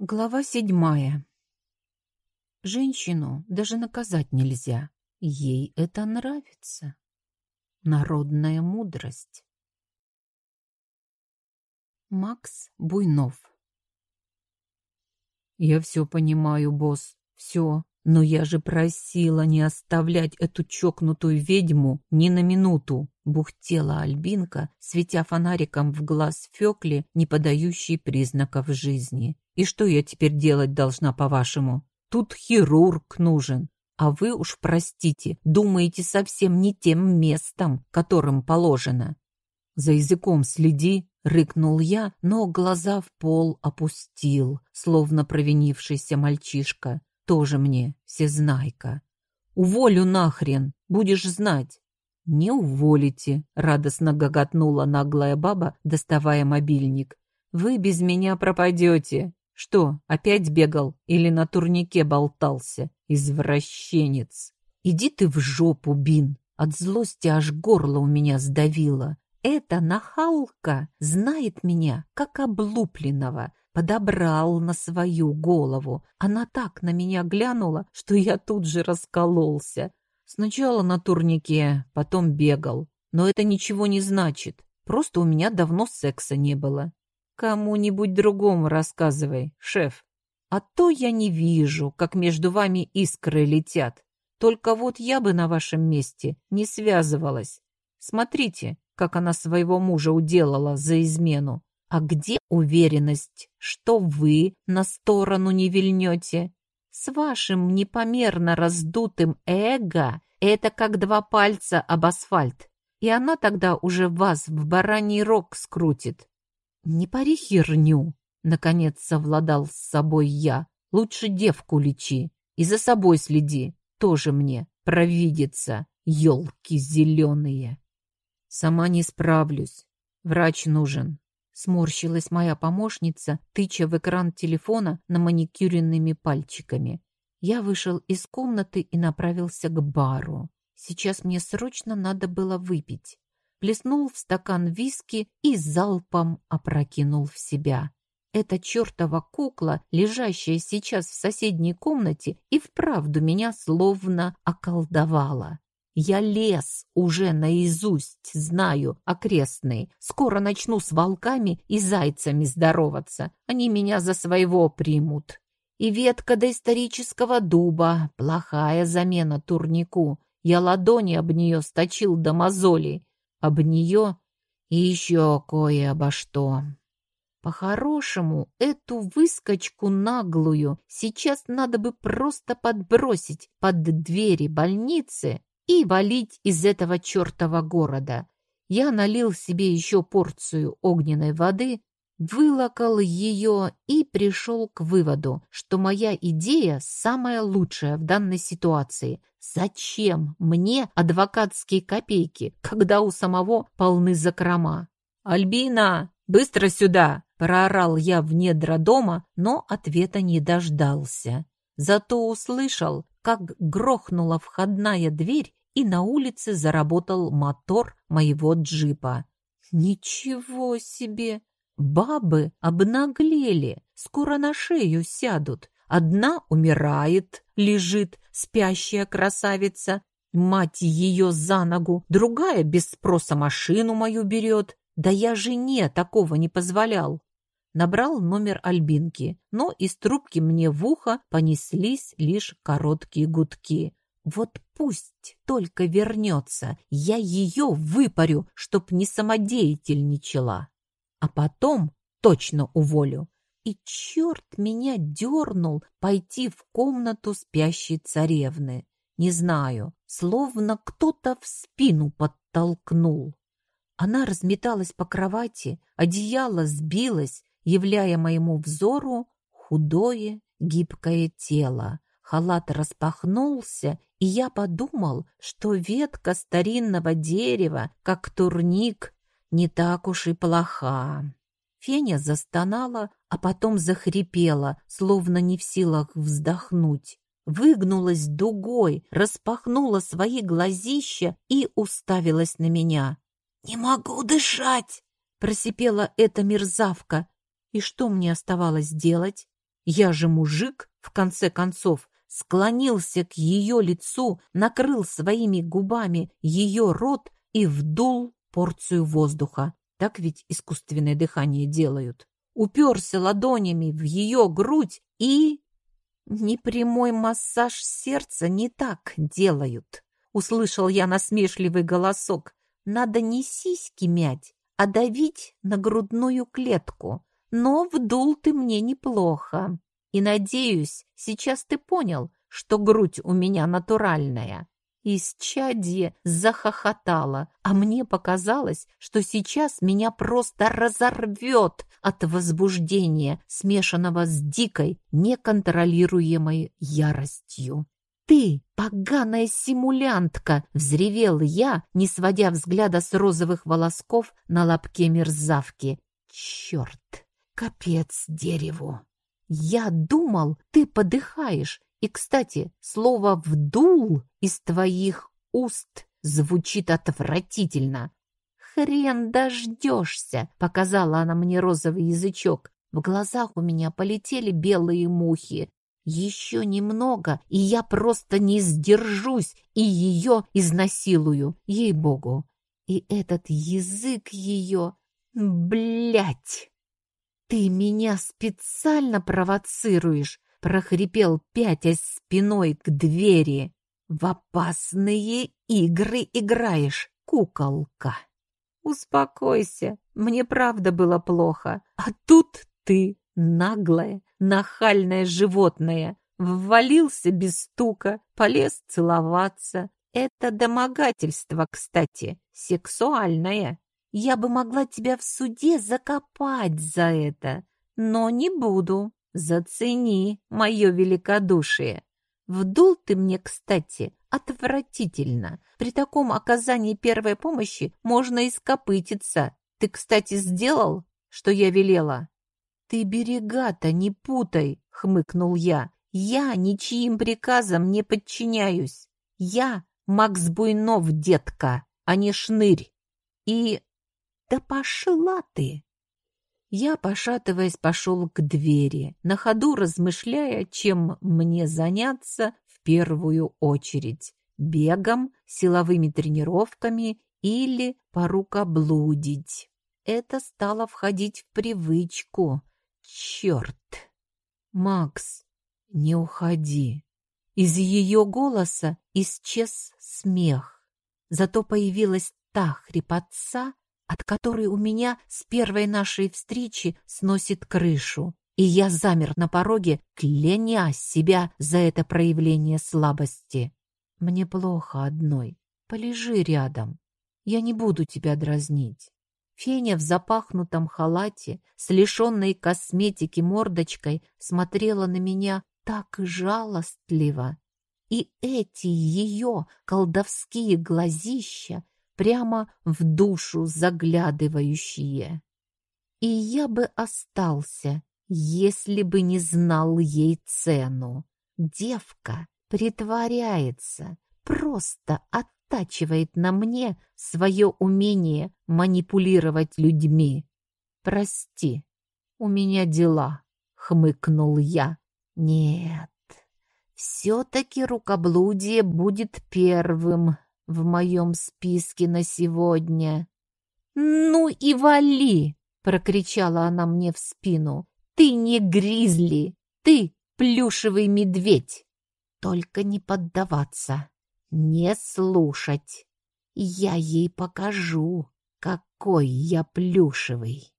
Глава седьмая. Женщину даже наказать нельзя. Ей это нравится. Народная мудрость. Макс Буйнов. Я все понимаю, босс, все. Но я же просила не оставлять эту чокнутую ведьму ни на минуту, бухтела Альбинка, светя фонариком в глаз Фёкле, не подающий признаков жизни. И что я теперь делать должна, по-вашему? Тут хирург нужен. А вы уж, простите, думаете совсем не тем местом, которым положено. За языком следи, рыкнул я, но глаза в пол опустил, словно провинившийся мальчишка. Тоже мне всезнайка. Уволю нахрен, будешь знать. Не уволите, радостно гоготнула наглая баба, доставая мобильник. Вы без меня пропадете. Что, опять бегал или на турнике болтался? Извращенец. Иди ты в жопу, Бин. От злости аж горло у меня сдавило. Эта нахалка знает меня, как облупленного, подобрал на свою голову. Она так на меня глянула, что я тут же раскололся. Сначала на турнике, потом бегал. Но это ничего не значит. Просто у меня давно секса не было. Кому-нибудь другому рассказывай, шеф. А то я не вижу, как между вами искры летят. Только вот я бы на вашем месте не связывалась. Смотрите, как она своего мужа уделала за измену. А где уверенность, что вы на сторону не вильнете? С вашим непомерно раздутым эго это как два пальца об асфальт, и она тогда уже вас в бараний рог скрутит. Не пари херню, наконец совладал с собой я. Лучше девку лечи и за собой следи, тоже мне провидится, елки зеленые. Сама не справлюсь, врач нужен. Сморщилась моя помощница, тыча в экран телефона на маникюренными пальчиками. Я вышел из комнаты и направился к бару. Сейчас мне срочно надо было выпить. Плеснул в стакан виски и залпом опрокинул в себя. Эта чертова кукла, лежащая сейчас в соседней комнате, и вправду меня словно околдовала. Я лес уже наизусть знаю, окрестные. Скоро начну с волками и зайцами здороваться. Они меня за своего примут. И ветка доисторического дуба — плохая замена турнику. Я ладони об нее сточил до мозолей. Об нее и еще кое обо что. По-хорошему, эту выскочку наглую сейчас надо бы просто подбросить под двери больницы и валить из этого чертова города. Я налил себе еще порцию огненной воды, вылокал ее и пришел к выводу, что моя идея самая лучшая в данной ситуации. Зачем мне адвокатские копейки, когда у самого полны закрома? «Альбина, быстро сюда!» – проорал я в недра дома, но ответа не дождался. Зато услышал, как грохнула входная дверь, и на улице заработал мотор моего джипа. Ничего себе! Бабы обнаглели, скоро на шею сядут. Одна умирает, лежит, спящая красавица, мать ее за ногу, другая без спроса машину мою берет. Да я жене такого не позволял набрал номер Альбинки, но из трубки мне в ухо понеслись лишь короткие гудки. Вот пусть только вернется, я ее выпарю, чтоб не самодеятельничала. А потом точно уволю. И черт меня дернул пойти в комнату спящей царевны. Не знаю, словно кто-то в спину подтолкнул. Она разметалась по кровати, одеяло сбилось, являя моему взору худое, гибкое тело. Халат распахнулся, и я подумал, что ветка старинного дерева, как турник, не так уж и плоха. Феня застонала, а потом захрипела, словно не в силах вздохнуть. Выгнулась дугой, распахнула свои глазища и уставилась на меня. «Не могу дышать!» — просипела эта мерзавка, и что мне оставалось делать? Я же мужик, в конце концов, склонился к ее лицу, накрыл своими губами ее рот и вдул порцию воздуха. Так ведь искусственное дыхание делают. Уперся ладонями в ее грудь и... Непрямой массаж сердца не так делают. Услышал я насмешливый голосок. Надо не сиськи мять, а давить на грудную клетку. Но вдул ты мне неплохо. И, надеюсь, сейчас ты понял, что грудь у меня натуральная. Исчадье захохотало, а мне показалось, что сейчас меня просто разорвет от возбуждения, смешанного с дикой, неконтролируемой яростью. «Ты, поганая симулянтка!» — взревел я, не сводя взгляда с розовых волосков на лобке мерзавки. «Черт! Капец дереву!» «Я думал, ты подыхаешь, и, кстати, слово «вдул» из твоих уст звучит отвратительно. «Хрен дождешься!» — показала она мне розовый язычок. В глазах у меня полетели белые мухи. Еще немного, и я просто не сдержусь и ее изнасилую, ей-богу. И этот язык ее... Блять! Ты меня специально провоцируешь, прохрипел, пятясь спиной к двери. «В опасные игры играешь, куколка!» «Успокойся, мне правда было плохо, а тут ты, наглое, нахальное животное, ввалился без стука, полез целоваться. Это домогательство, кстати, сексуальное. Я бы могла тебя в суде закопать за это, но не буду. Зацени мое великодушие. Вдул ты мне, кстати, отвратительно. При таком оказании первой помощи можно ископытиться. Ты, кстати, сделал, что я велела? Ты берега-то не путай, хмыкнул я. Я ничьим приказам не подчиняюсь. Я Макс Буйнов, детка, а не шнырь. И... Да пошла ты! Я, пошатываясь, пошел к двери, на ходу размышляя, чем мне заняться в первую очередь – бегом, силовыми тренировками или порукоблудить. Это стало входить в привычку. Черт! Макс, не уходи. Из ее голоса исчез смех. Зато появилась та хрипотца, от которой у меня с первой нашей встречи сносит крышу. И я замер на пороге, кляня себя за это проявление слабости. Мне плохо одной. Полежи рядом. Я не буду тебя дразнить. Феня в запахнутом халате, с лишенной косметики мордочкой, смотрела на меня так жалостливо. И эти ее колдовские глазища прямо в душу заглядывающие. И я бы остался, если бы не знал ей цену. Девка притворяется, просто оттачивает на мне свое умение манипулировать людьми. «Прости, у меня дела», — хмыкнул я. «Нет, все-таки рукоблудие будет первым в моем списке на сегодня. «Ну и вали!» — прокричала она мне в спину. «Ты не гризли, ты плюшевый медведь! Только не поддаваться, не слушать. Я ей покажу, какой я плюшевый!»